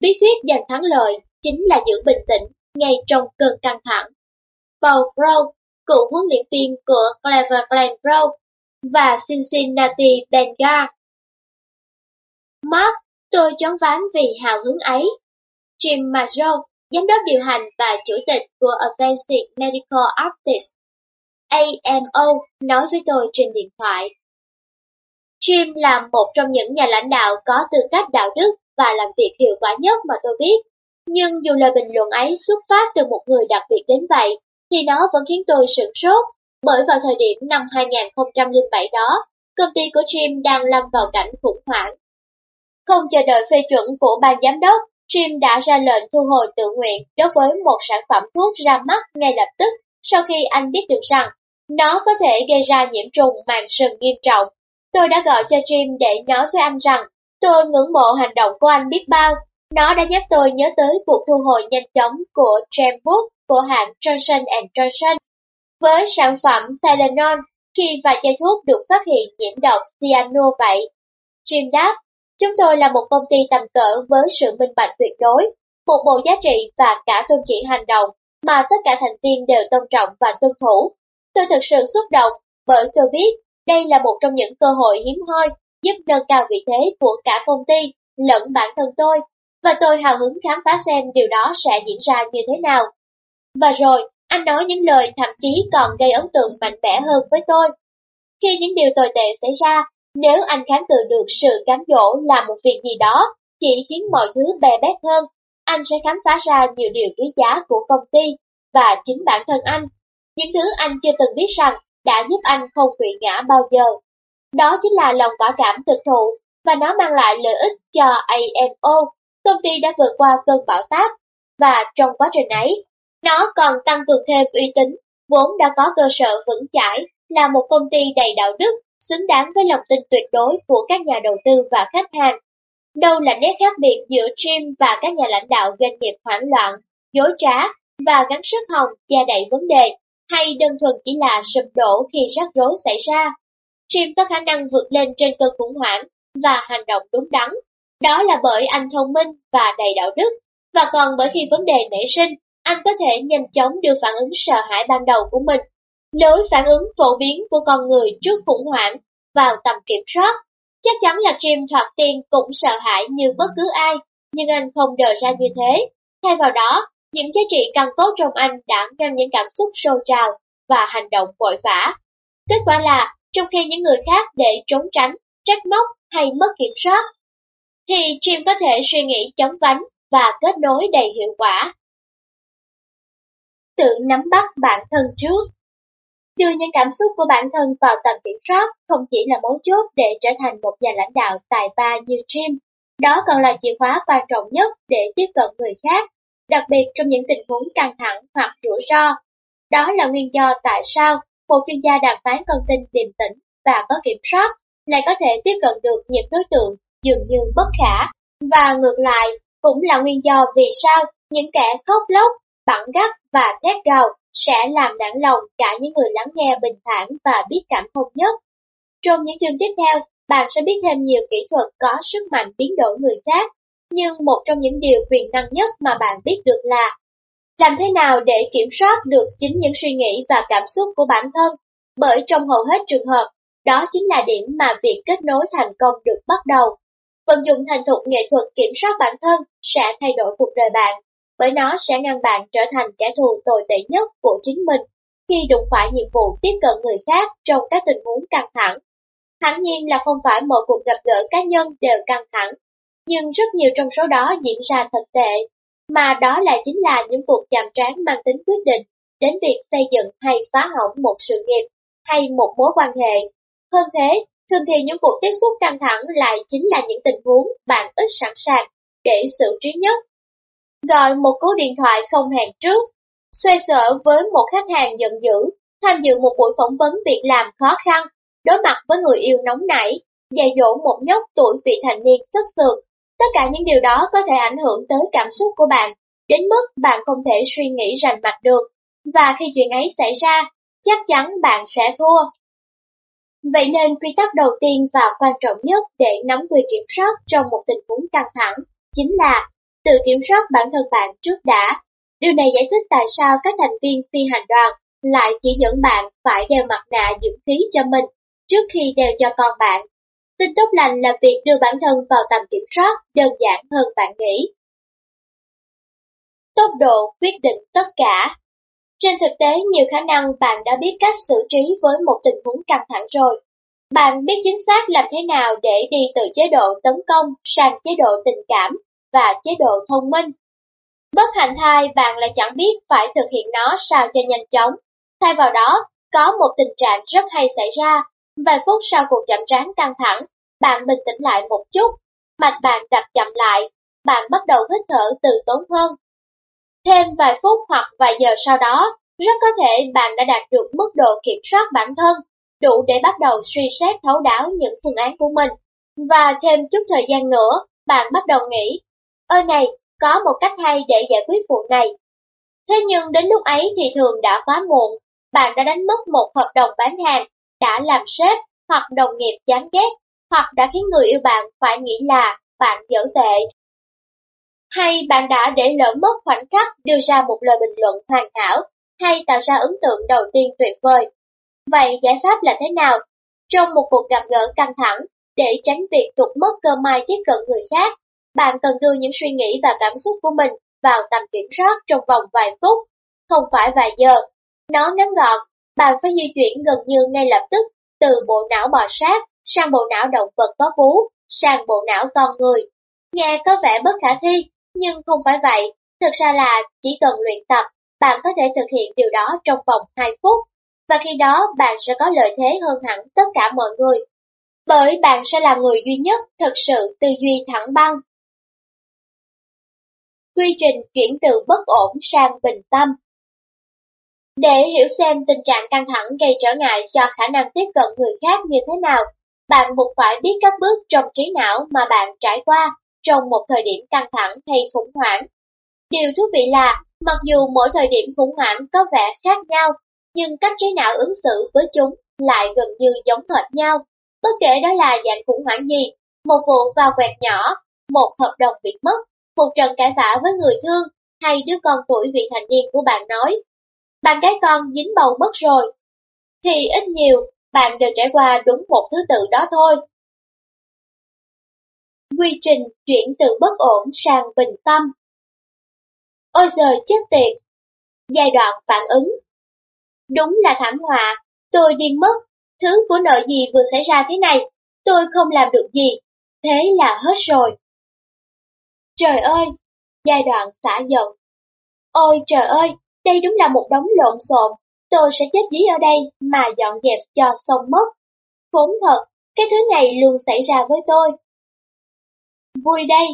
Bí quyết giành thắng lợi chính là giữ bình tĩnh ngay trong cơn căng thẳng. Paul Brown, cựu huấn luyện viên của Cleveland Brown và Cincinnati Bengals. Mark, tôi choáng váng vì hào hứng ấy. Jim Mazzo, giám đốc điều hành và chủ tịch của Advanced Medical Artists, AMO, nói với tôi trên điện thoại. Jim là một trong những nhà lãnh đạo có tư cách đạo đức và làm việc hiệu quả nhất mà tôi biết. Nhưng dù lời bình luận ấy xuất phát từ một người đặc biệt đến vậy, thì nó vẫn khiến tôi sửng sốt, bởi vào thời điểm năm 2007 đó, công ty của Jim đang lâm vào cảnh khủng hoảng. Không chờ đợi phê chuẩn của ban giám đốc, Jim đã ra lệnh thu hồi tự nguyện đối với một sản phẩm thuốc ra mắt ngay lập tức sau khi anh biết được rằng nó có thể gây ra nhiễm trùng màng sừng nghiêm trọng. Tôi đã gọi cho Jim để nói với anh rằng tôi ngưỡng mộ hành động của anh biết bao. Nó đã giúp tôi nhớ tới cuộc thu hồi nhanh chóng của Jambook của hãng Johnson Johnson. Với sản phẩm Tylenol, khi vài chai thuốc được phát hiện nhiễm độc cyanur vậy. Jim đáp, Chúng tôi là một công ty tầm cỡ với sự minh bạch tuyệt đối, một bộ giá trị và cả tôn chỉ hành động mà tất cả thành viên đều tôn trọng và tuân thủ. Tôi thực sự xúc động bởi tôi biết đây là một trong những cơ hội hiếm hoi giúp nâng cao vị thế của cả công ty lẫn bản thân tôi, và tôi hào hứng khám phá xem điều đó sẽ diễn ra như thế nào. Và rồi, anh nói những lời thậm chí còn gây ấn tượng mạnh mẽ hơn với tôi. Khi những điều tồi tệ xảy ra, nếu anh kháng cự được sự cám dỗ làm một việc gì đó, chỉ khiến mọi thứ bè bét hơn, anh sẽ khám phá ra nhiều điều quý giá của công ty và chính bản thân anh. Những thứ anh chưa từng biết rằng đã giúp anh không quỵ ngã bao giờ. Đó chính là lòng quả cảm thực thụ và nó mang lại lợi ích cho AMO. Công ty đã vượt qua cơn bão táp và trong quá trình ấy, nó còn tăng cường thêm uy tín, vốn đã có cơ sở vững chãi, là một công ty đầy đạo đức xứng đáng với lòng tin tuyệt đối của các nhà đầu tư và khách hàng. Đâu là nét khác biệt giữa Jim và các nhà lãnh đạo doanh nghiệp hoảng loạn, dối trá và gắn sức hồng che đậy vấn đề, hay đơn thuần chỉ là sụp đổ khi rắc rối xảy ra. Jim có khả năng vượt lên trên cơn khủng hoảng và hành động đúng đắn. Đó là bởi anh thông minh và đầy đạo đức, và còn bởi khi vấn đề nảy sinh, anh có thể nhanh chóng đưa phản ứng sợ hãi ban đầu của mình Lối phản ứng phổ biến của con người trước khủng hoảng vào tầm kiểm soát. Chắc chắn là Jim thoạt tiên cũng sợ hãi như bất cứ ai, nhưng anh không đờ ra như thế. Thay vào đó, những giá trị căn cốt trong anh đã ngăn những cảm xúc sôi trào và hành động vội vã. Kết quả là, trong khi những người khác để trốn tránh, trách móc hay mất kiểm soát, thì Jim có thể suy nghĩ chống vánh và kết nối đầy hiệu quả. Tự nắm bắt bản thân trước Đưa những cảm xúc của bản thân vào tầm kiểm soát không chỉ là mấu chốt để trở thành một nhà lãnh đạo tài ba như Jim, đó còn là chìa khóa quan trọng nhất để tiếp cận người khác, đặc biệt trong những tình huống căng thẳng hoặc rủi ro. Đó là nguyên do tại sao một chuyên gia đàm phán con tin điềm tĩnh và có kiểm soát lại có thể tiếp cận được những đối tượng dường như bất khả. Và ngược lại, cũng là nguyên do vì sao những kẻ khóc lóc, bẳng gắt và thét gào sẽ làm nản lòng cả những người lắng nghe bình thản và biết cảm thông nhất. Trong những chương tiếp theo, bạn sẽ biết thêm nhiều kỹ thuật có sức mạnh biến đổi người khác, nhưng một trong những điều quyền năng nhất mà bạn biết được là làm thế nào để kiểm soát được chính những suy nghĩ và cảm xúc của bản thân, bởi trong hầu hết trường hợp, đó chính là điểm mà việc kết nối thành công được bắt đầu. Vận dụng thành thục nghệ thuật kiểm soát bản thân sẽ thay đổi cuộc đời bạn, bởi nó sẽ ngăn bạn trở thành kẻ thù tồi tệ nhất của chính mình khi đụng phải nhiệm vụ tiếp cận người khác trong các tình huống căng thẳng. Hẳn nhiên là không phải mọi cuộc gặp gỡ cá nhân đều căng thẳng, nhưng rất nhiều trong số đó diễn ra thật tệ, mà đó lại chính là những cuộc chạm trán mang tính quyết định đến việc xây dựng hay phá hỏng một sự nghiệp hay một mối quan hệ. Hơn thế, thường thì những cuộc tiếp xúc căng thẳng lại chính là những tình huống bạn ít sẵn sàng để xử trí nhất. Gọi một cú điện thoại không hẹn trước, xoay sở với một khách hàng giận dữ, tham dự một buổi phỏng vấn việc làm khó khăn, đối mặt với người yêu nóng nảy, dạy dỗ một nhóc tuổi vị thành niên sức sượt. Tất cả những điều đó có thể ảnh hưởng tới cảm xúc của bạn, đến mức bạn không thể suy nghĩ rành mạch được. Và khi chuyện ấy xảy ra, chắc chắn bạn sẽ thua. Vậy nên quy tắc đầu tiên và quan trọng nhất để nắm quyền kiểm soát trong một tình huống căng thẳng chính là tự kiểm soát bản thân bạn trước đã. Điều này giải thích tại sao các thành viên phi hành đoàn lại chỉ dẫn bạn phải đeo mặt nạ dưỡng khí cho mình trước khi đeo cho con bạn. Tin tốt lành là việc đưa bản thân vào tầm kiểm soát đơn giản hơn bạn nghĩ. Tốc độ quyết định tất cả Trên thực tế, nhiều khả năng bạn đã biết cách xử trí với một tình huống căng thẳng rồi. Bạn biết chính xác làm thế nào để đi từ chế độ tấn công sang chế độ tình cảm và chế độ thông minh. Bất hạnh thai bạn lại chẳng biết phải thực hiện nó sao cho nhanh chóng. Thay vào đó, có một tình trạng rất hay xảy ra Vài phút sau cuộc chậm trán căng thẳng, bạn bình tĩnh lại một chút, mạch bạn đập chậm lại, bạn bắt đầu hít thở từ tốn hơn. Thêm vài phút hoặc vài giờ sau đó, rất có thể bạn đã đạt được mức độ kiểm soát bản thân, đủ để bắt đầu suy xét thấu đáo những phương án của mình. Và thêm chút thời gian nữa, bạn bắt đầu nghĩ, ơi này, có một cách hay để giải quyết vụ này. Thế nhưng đến lúc ấy thì thường đã quá muộn, bạn đã đánh mất một hợp đồng bán hàng đã làm sếp hoặc đồng nghiệp chán ghét, hoặc đã khiến người yêu bạn phải nghĩ là bạn dở tệ. Hay bạn đã để lỡ mất khoảnh khắc đưa ra một lời bình luận hoàn hảo, hay tạo ra ấn tượng đầu tiên tuyệt vời. Vậy giải pháp là thế nào? Trong một cuộc gặp gỡ căng thẳng, để tránh việc tụt mất cơ may tiếp cận người khác, bạn cần đưa những suy nghĩ và cảm xúc của mình vào tầm kiểm soát trong vòng vài phút, không phải vài giờ. Nó ngắn gọn bạn phải di chuyển gần như ngay lập tức từ bộ não bò sát sang bộ não động vật có vú, sang bộ não con người. Nghe có vẻ bất khả thi, nhưng không phải vậy. Thực ra là chỉ cần luyện tập, bạn có thể thực hiện điều đó trong vòng 2 phút. Và khi đó bạn sẽ có lợi thế hơn hẳn tất cả mọi người. Bởi bạn sẽ là người duy nhất thực sự tư duy thẳng băng. Quy trình chuyển từ bất ổn sang bình tâm để hiểu xem tình trạng căng thẳng gây trở ngại cho khả năng tiếp cận người khác như thế nào, bạn buộc phải biết các bước trong trí não mà bạn trải qua trong một thời điểm căng thẳng hay khủng hoảng. Điều thú vị là, mặc dù mỗi thời điểm khủng hoảng có vẻ khác nhau, nhưng cách trí não ứng xử với chúng lại gần như giống hệt nhau. Bất kể đó là dạng khủng hoảng gì, một vụ vào quẹt nhỏ, một hợp đồng bị mất, một trận cãi vã với người thương, hay đứa con tuổi vị thành niên của bạn nói, bạn cái con dính bầu mất rồi, thì ít nhiều bạn đều trải qua đúng một thứ tự đó thôi. Quy trình chuyển từ bất ổn sang bình tâm. Ôi giời chết tiệt! Giai đoạn phản ứng. Đúng là thảm họa, tôi điên mất, thứ của nợ gì vừa xảy ra thế này, tôi không làm được gì, thế là hết rồi. Trời ơi! Giai đoạn xả giận. Ôi trời ơi, đây đúng là một đống lộn xộn, tôi sẽ chết dí ở đây mà dọn dẹp cho xong mất. Khốn thật, cái thứ này luôn xảy ra với tôi. Vui đây,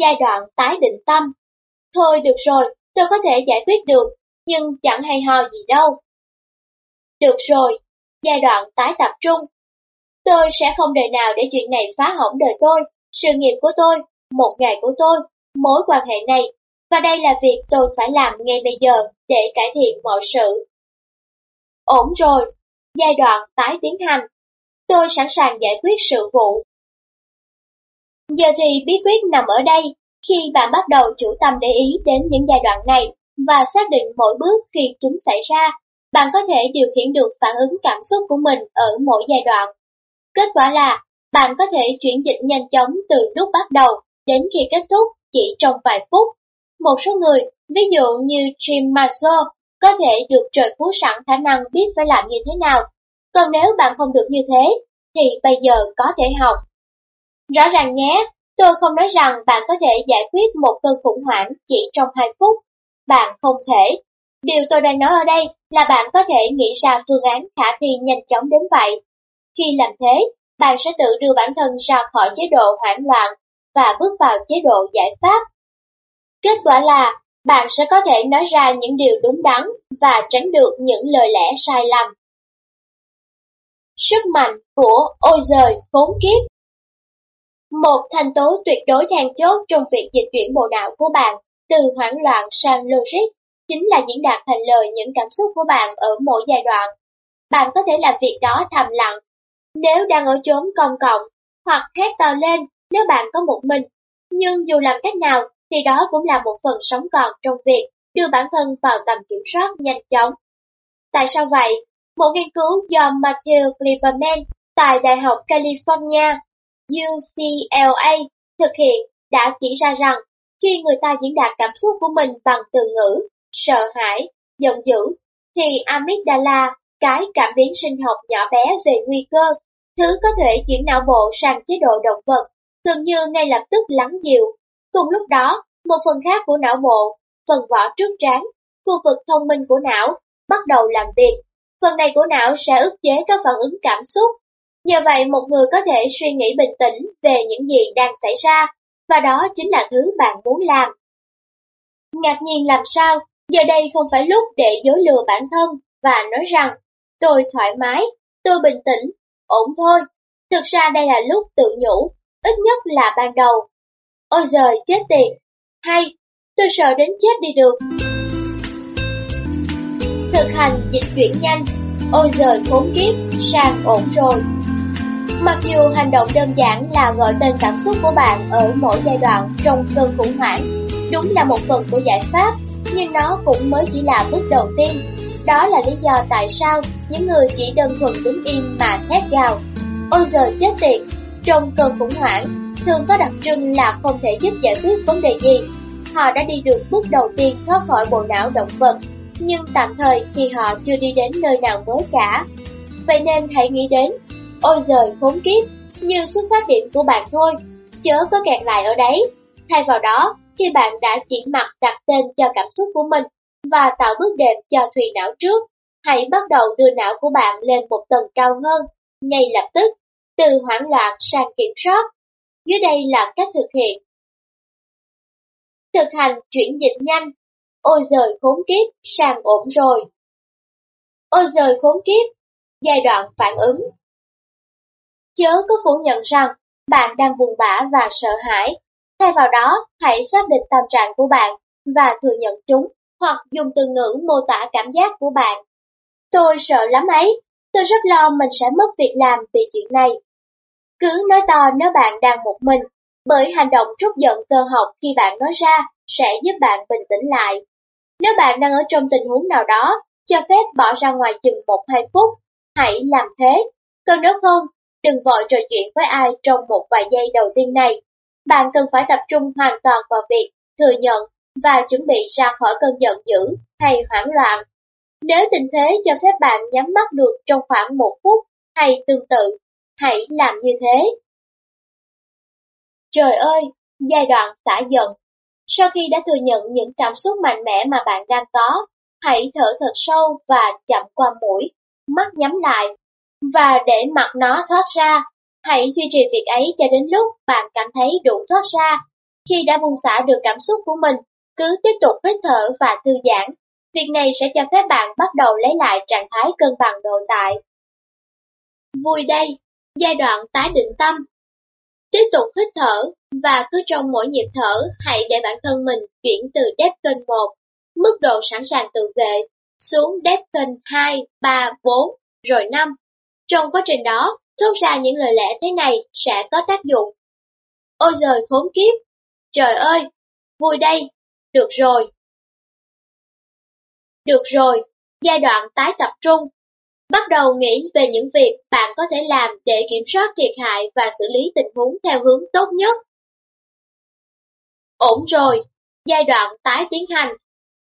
giai đoạn tái định tâm. Thôi được rồi, tôi có thể giải quyết được, nhưng chẳng hay ho gì đâu. Được rồi, giai đoạn tái tập trung. Tôi sẽ không đời nào để chuyện này phá hỏng đời tôi, sự nghiệp của tôi, một ngày của tôi, mối quan hệ này, và đây là việc tôi phải làm ngay bây giờ để cải thiện mọi sự. Ổn rồi, giai đoạn tái tiến hành. Tôi sẵn sàng giải quyết sự vụ. Giờ thì bí quyết nằm ở đây, khi bạn bắt đầu chủ tâm để ý đến những giai đoạn này và xác định mỗi bước khi chúng xảy ra, bạn có thể điều khiển được phản ứng cảm xúc của mình ở mỗi giai đoạn. Kết quả là, bạn có thể chuyển dịch nhanh chóng từ lúc bắt đầu đến khi kết thúc chỉ trong vài phút. Một số người, ví dụ như Jim Marceau, có thể được trời phú sẵn khả năng biết phải làm như thế nào. Còn nếu bạn không được như thế, thì bây giờ có thể học. Rõ ràng nhé, tôi không nói rằng bạn có thể giải quyết một cơn khủng hoảng chỉ trong 2 phút. Bạn không thể. Điều tôi đang nói ở đây là bạn có thể nghĩ ra phương án khả thi nhanh chóng đến vậy. Khi làm thế, bạn sẽ tự đưa bản thân ra khỏi chế độ hoảng loạn và bước vào chế độ giải pháp. Kết quả là bạn sẽ có thể nói ra những điều đúng đắn và tránh được những lời lẽ sai lầm. Sức mạnh của ôi giời khốn kiếp Một thành tố tuyệt đối then chốt trong việc dịch chuyển bộ não của bạn từ hoảng loạn sang logic chính là diễn đạt thành lời những cảm xúc của bạn ở mỗi giai đoạn. Bạn có thể làm việc đó thầm lặng. Nếu đang ở chốn công cộng, hoặc hét to lên nếu bạn có một mình. Nhưng dù làm cách nào thì đó cũng là một phần sống còn trong việc đưa bản thân vào tầm kiểm soát nhanh chóng. Tại sao vậy? Một nghiên cứu do Matthew Kliberman tại Đại học California, UCLA thực hiện đã chỉ ra rằng khi người ta diễn đạt cảm xúc của mình bằng từ ngữ, sợ hãi, giận dữ, thì amygdala, cái cảm biến sinh học nhỏ bé về nguy cơ, thứ có thể chuyển não bộ sang chế độ động vật, gần như ngay lập tức lắng dịu. Cùng lúc đó, một phần khác của não bộ, phần vỏ trước trán, khu vực thông minh của não, bắt đầu làm việc. Phần này của não sẽ ức chế các phản ứng cảm xúc. Nhờ vậy một người có thể suy nghĩ bình tĩnh về những gì đang xảy ra, và đó chính là thứ bạn muốn làm. Ngạc nhiên làm sao, giờ đây không phải lúc để dối lừa bản thân và nói rằng tôi thoải mái, tôi bình tĩnh, ổn thôi. Thực ra đây là lúc tự nhủ, ít nhất là ban đầu. Ôi giời, chết tiệt, hay, tôi sợ đến chết đi được. Thực hành dịch chuyển nhanh, ôi giời khốn kiếp, sang ổn rồi. Mặc dù hành động đơn giản là gọi tên cảm xúc của bạn ở mỗi giai đoạn trong cơn khủng hoảng, đúng là một phần của giải pháp, nhưng nó cũng mới chỉ là bước đầu tiên. Đó là lý do tại sao những người chỉ đơn thuần đứng im mà thét gào. Ôi giời chết tiệt, trong cơn khủng hoảng, thường có đặc trưng là không thể giúp giải quyết vấn đề gì. Họ đã đi được bước đầu tiên thoát khỏi bộ não động vật, nhưng tạm thời thì họ chưa đi đến nơi nào mới cả. Vậy nên hãy nghĩ đến, ôi giời khốn kiếp, như xuất phát điểm của bạn thôi, chớ có kẹt lại ở đấy. Thay vào đó, khi bạn đã chỉ mặt đặt tên cho cảm xúc của mình và tạo bước đệm cho thùy não trước, hãy bắt đầu đưa não của bạn lên một tầng cao hơn, ngay lập tức, từ hoảng loạn sang kiểm soát. Dưới đây là cách thực hiện. Thực hành chuyển dịch nhanh. Ôi giời khốn kiếp, sang ổn rồi. Ôi giời khốn kiếp, giai đoạn phản ứng. Chớ có phủ nhận rằng bạn đang buồn bã và sợ hãi. Thay vào đó, hãy xác định tâm trạng của bạn và thừa nhận chúng hoặc dùng từ ngữ mô tả cảm giác của bạn. Tôi sợ lắm ấy, tôi rất lo mình sẽ mất việc làm vì chuyện này. Cứ nói to nếu bạn đang một mình, bởi hành động trút giận cơ học khi bạn nói ra sẽ giúp bạn bình tĩnh lại. Nếu bạn đang ở trong tình huống nào đó, cho phép bỏ ra ngoài chừng 1-2 phút, hãy làm thế. Còn nếu không, đừng vội trò chuyện với ai trong một vài giây đầu tiên này. Bạn cần phải tập trung hoàn toàn vào việc thừa nhận và chuẩn bị ra khỏi cơn giận dữ hay hoảng loạn. Nếu tình thế cho phép bạn nhắm mắt được trong khoảng một phút hay tương tự, hãy làm như thế. Trời ơi, giai đoạn xả giận. Sau khi đã thừa nhận những cảm xúc mạnh mẽ mà bạn đang có, hãy thở thật sâu và chậm qua mũi, mắt nhắm lại, và để mặt nó thoát ra. Hãy duy trì việc ấy cho đến lúc bạn cảm thấy đủ thoát ra. Khi đã buông xả được cảm xúc của mình, cứ tiếp tục hít thở và thư giãn. Việc này sẽ cho phép bạn bắt đầu lấy lại trạng thái cân bằng nội tại. Vui đây, giai đoạn tái định tâm. Tiếp tục hít thở và cứ trong mỗi nhịp thở hãy để bản thân mình chuyển từ Defcon 1, mức độ sẵn sàng tự vệ, xuống Defcon 2, 3, 4, rồi 5. Trong quá trình đó, thốt ra những lời lẽ thế này sẽ có tác dụng. Ôi giời khốn kiếp! Trời ơi! Vui đây! Được rồi! Được rồi! Giai đoạn tái tập trung. Bắt đầu nghĩ về những việc bạn có thể làm để kiểm soát thiệt hại và xử lý tình huống theo hướng tốt nhất. Ổn rồi! Giai đoạn tái tiến hành.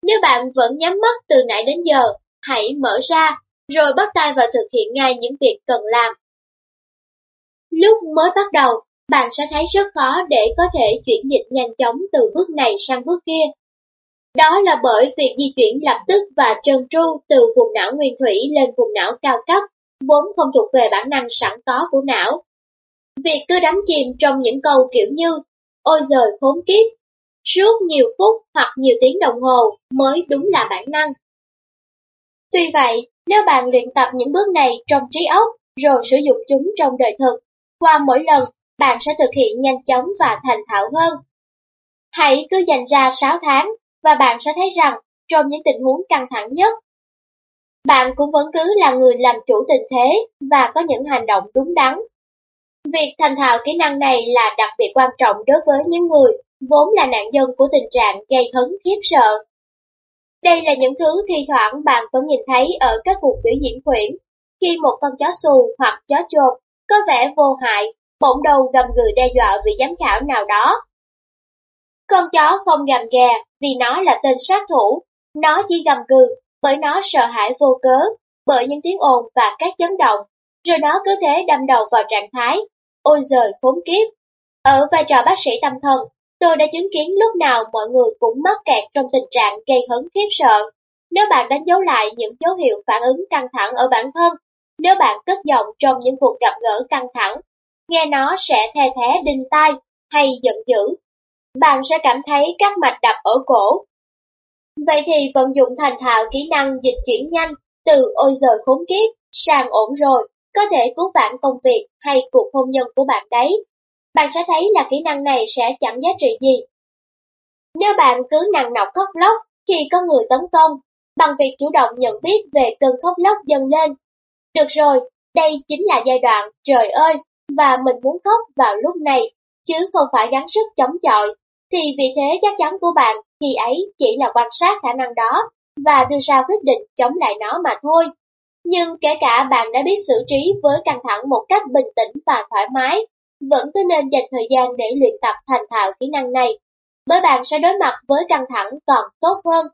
Nếu bạn vẫn nhắm mắt từ nãy đến giờ, hãy mở ra, rồi bắt tay vào thực hiện ngay những việc cần làm. Lúc mới bắt đầu, bạn sẽ thấy rất khó để có thể chuyển dịch nhanh chóng từ bước này sang bước kia. Đó là bởi việc di chuyển lập tức và trơn tru từ vùng não nguyên thủy lên vùng não cao cấp, vốn không thuộc về bản năng sẵn có của não. Việc cứ đắm chìm trong những câu kiểu như Ôi giời khốn kiếp, suốt nhiều phút hoặc nhiều tiếng đồng hồ mới đúng là bản năng. Tuy vậy, nếu bạn luyện tập những bước này trong trí óc rồi sử dụng chúng trong đời thực, qua mỗi lần, bạn sẽ thực hiện nhanh chóng và thành thạo hơn. Hãy cứ dành ra 6 tháng và bạn sẽ thấy rằng trong những tình huống căng thẳng nhất, bạn cũng vẫn cứ là người làm chủ tình thế và có những hành động đúng đắn. Việc thành thạo kỹ năng này là đặc biệt quan trọng đối với những người vốn là nạn nhân của tình trạng gây hấn khiếp sợ. Đây là những thứ thi thoảng bạn vẫn nhìn thấy ở các cuộc biểu diễn khuyển, khi một con chó xù hoặc chó chột có vẻ vô hại, bỗng đầu gầm gừ đe dọa vị giám khảo nào đó. Con chó không gầm gà vì nó là tên sát thủ, nó chỉ gầm gừ bởi nó sợ hãi vô cớ, bởi những tiếng ồn và các chấn động, rồi nó cứ thế đâm đầu vào trạng thái, ôi giời khốn kiếp. Ở vai trò bác sĩ tâm thần, tôi đã chứng kiến lúc nào mọi người cũng mắc kẹt trong tình trạng gây hấn khiếp sợ. Nếu bạn đánh dấu lại những dấu hiệu phản ứng căng thẳng ở bản thân nếu bạn cất giọng trong những cuộc gặp gỡ căng thẳng, nghe nó sẽ the thế đinh tai hay giận dữ, bạn sẽ cảm thấy các mạch đập ở cổ. Vậy thì vận dụng thành thạo kỹ năng dịch chuyển nhanh từ ôi giời khốn kiếp sang ổn rồi, có thể cứu vãn công việc hay cuộc hôn nhân của bạn đấy. Bạn sẽ thấy là kỹ năng này sẽ chẳng giá trị gì. Nếu bạn cứ nặng nọc khóc lóc khi có người tấn công, bằng việc chủ động nhận biết về cơn khóc lóc dâng lên được rồi, đây chính là giai đoạn trời ơi, và mình muốn khóc vào lúc này, chứ không phải gắng sức chống chọi. Thì vị thế chắc chắn của bạn khi ấy chỉ là quan sát khả năng đó và đưa ra quyết định chống lại nó mà thôi. Nhưng kể cả bạn đã biết xử trí với căng thẳng một cách bình tĩnh và thoải mái, vẫn cứ nên dành thời gian để luyện tập thành thạo kỹ năng này, bởi bạn sẽ đối mặt với căng thẳng còn tốt hơn.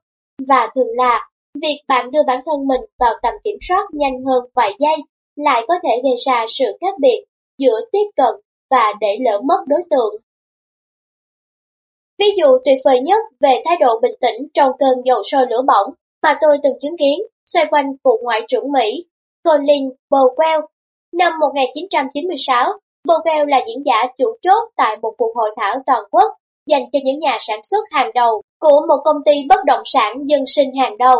Và thường là Việc bạn đưa bản thân mình vào tầm kiểm soát nhanh hơn vài giây lại có thể gây ra sự khác biệt giữa tiếp cận và để lỡ mất đối tượng. Ví dụ tuyệt vời nhất về thái độ bình tĩnh trong cơn dầu sôi lửa bỏng mà tôi từng chứng kiến xoay quanh cựu Ngoại trưởng Mỹ Colin Powell. Năm 1996, Powell là diễn giả chủ chốt tại một cuộc hội thảo toàn quốc dành cho những nhà sản xuất hàng đầu của một công ty bất động sản dân sinh hàng đầu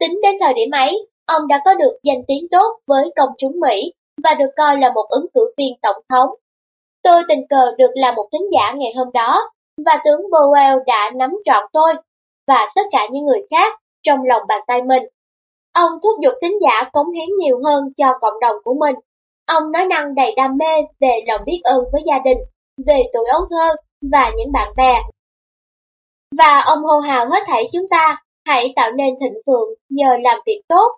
Tính đến thời điểm ấy, ông đã có được danh tiếng tốt với công chúng Mỹ và được coi là một ứng cử viên tổng thống. Tôi tình cờ được là một thính giả ngày hôm đó, và tướng Bowell đã nắm trọn tôi và tất cả những người khác trong lòng bàn tay mình. Ông thúc giục tín giả cống hiến nhiều hơn cho cộng đồng của mình. Ông nói năng đầy đam mê về lòng biết ơn với gia đình, về tuổi ấu thơ và những bạn bè. Và ông hô hào hết thảy chúng ta hãy tạo nên thịnh vượng nhờ làm việc tốt.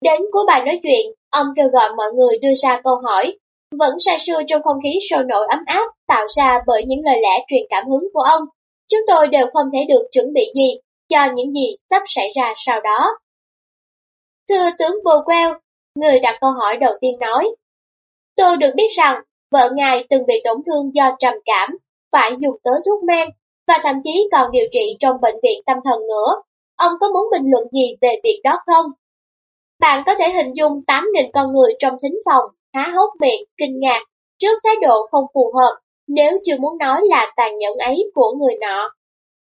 Đến cuối bài nói chuyện, ông kêu gọi mọi người đưa ra câu hỏi, vẫn say sưa trong không khí sôi nổi ấm áp tạo ra bởi những lời lẽ truyền cảm hứng của ông. Chúng tôi đều không thể được chuẩn bị gì cho những gì sắp xảy ra sau đó. Thưa tướng Bowell, người đặt câu hỏi đầu tiên nói, Tôi được biết rằng vợ ngài từng bị tổn thương do trầm cảm, phải dùng tới thuốc men, và thậm chí còn điều trị trong bệnh viện tâm thần nữa. Ông có muốn bình luận gì về việc đó không? Bạn có thể hình dung 8.000 con người trong thính phòng, há hốc miệng, kinh ngạc, trước thái độ không phù hợp, nếu chưa muốn nói là tàn nhẫn ấy của người nọ.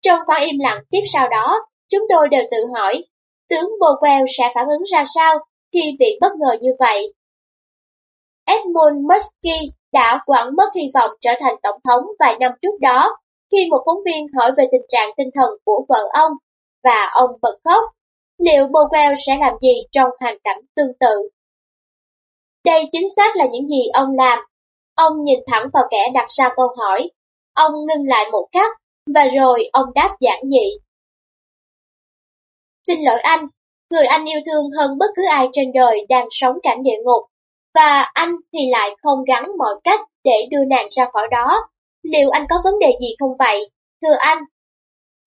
Trong khoảng im lặng tiếp sau đó, chúng tôi đều tự hỏi, tướng Bowell sẽ phản ứng ra sao khi bị bất ngờ như vậy? Edmund Muskie đã quẳng mất hy vọng trở thành tổng thống vài năm trước đó, khi một phóng viên hỏi về tình trạng tinh thần của vợ ông, và ông bật khóc. Liệu Bowell sẽ làm gì trong hoàn cảnh tương tự? Đây chính xác là những gì ông làm. Ông nhìn thẳng vào kẻ đặt ra câu hỏi. Ông ngưng lại một khắc, và rồi ông đáp giản dị. Xin lỗi anh, người anh yêu thương hơn bất cứ ai trên đời đang sống cảnh địa ngục, và anh thì lại không gắn mọi cách để đưa nàng ra khỏi đó. Liệu anh có vấn đề gì không vậy? Thưa anh,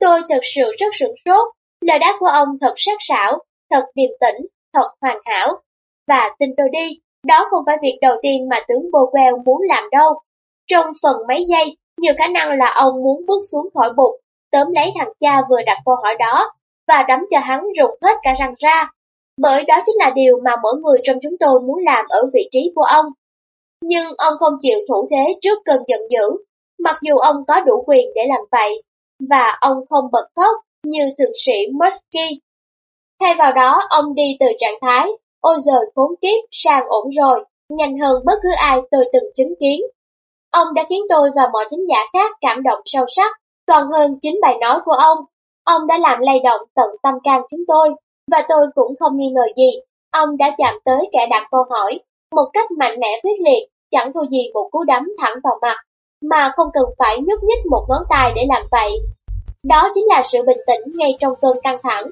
tôi thật sự rất sửng sốt, lời đáp của ông thật sắc sảo, thật điềm tĩnh, thật hoàn hảo. Và tin tôi đi, đó không phải việc đầu tiên mà tướng Bowell muốn làm đâu. Trong phần mấy giây, nhiều khả năng là ông muốn bước xuống khỏi bục, tóm lấy thằng cha vừa đặt câu hỏi đó, và đấm cho hắn rụng hết cả răng ra. Bởi đó chính là điều mà mỗi người trong chúng tôi muốn làm ở vị trí của ông. Nhưng ông không chịu thủ thế trước cơn giận dữ, mặc dù ông có đủ quyền để làm vậy, và ông không bật khóc như thượng sĩ Muskie. Thay vào đó, ông đi từ trạng thái, ôi giời khốn kiếp, sang ổn rồi, nhanh hơn bất cứ ai tôi từng chứng kiến. Ông đã khiến tôi và mọi thính giả khác cảm động sâu sắc, còn hơn chính bài nói của ông. Ông đã làm lay động tận tâm can chúng tôi, và tôi cũng không nghi ngờ gì. Ông đã chạm tới kẻ đặt câu hỏi, một cách mạnh mẽ quyết liệt, chẳng thua gì một cú đấm thẳng vào mặt, mà không cần phải nhúc nhích một ngón tay để làm vậy. Đó chính là sự bình tĩnh ngay trong cơn căng thẳng,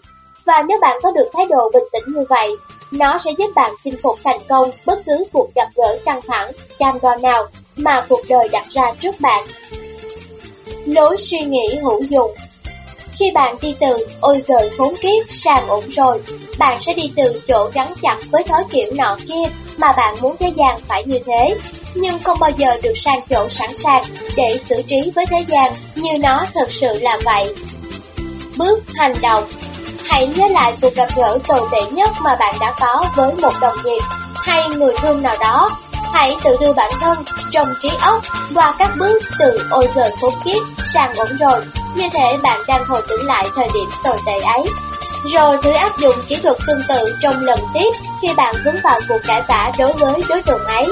và nếu bạn có được thái độ bình tĩnh như vậy, nó sẽ giúp bạn chinh phục thành công bất cứ cuộc gặp gỡ căng thẳng, cam go nào mà cuộc đời đặt ra trước bạn. Lối suy nghĩ hữu dụng Khi bạn đi từ ôi giời khốn kiếp sang ổn rồi, bạn sẽ đi từ chỗ gắn chặt với thói kiểu nọ kia mà bạn muốn thế gian phải như thế, nhưng không bao giờ được sang chỗ sẵn sàng để xử trí với thế gian như nó thật sự là vậy. Bước hành động Hãy nhớ lại cuộc gặp gỡ tồi tệ nhất mà bạn đã có với một đồng nghiệp hay người thương nào đó. Hãy tự đưa bản thân trong trí óc qua các bước từ ôi trời khốn kiếp sang ổn rồi. Như thể bạn đang hồi tưởng lại thời điểm tồi tệ ấy. Rồi thử áp dụng kỹ thuật tương tự trong lần tiếp khi bạn vướng vào cuộc cãi vã đối với đối tượng ấy.